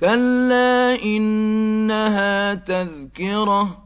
كَلَّا إِنَّهَا تَذْكِرَةٌ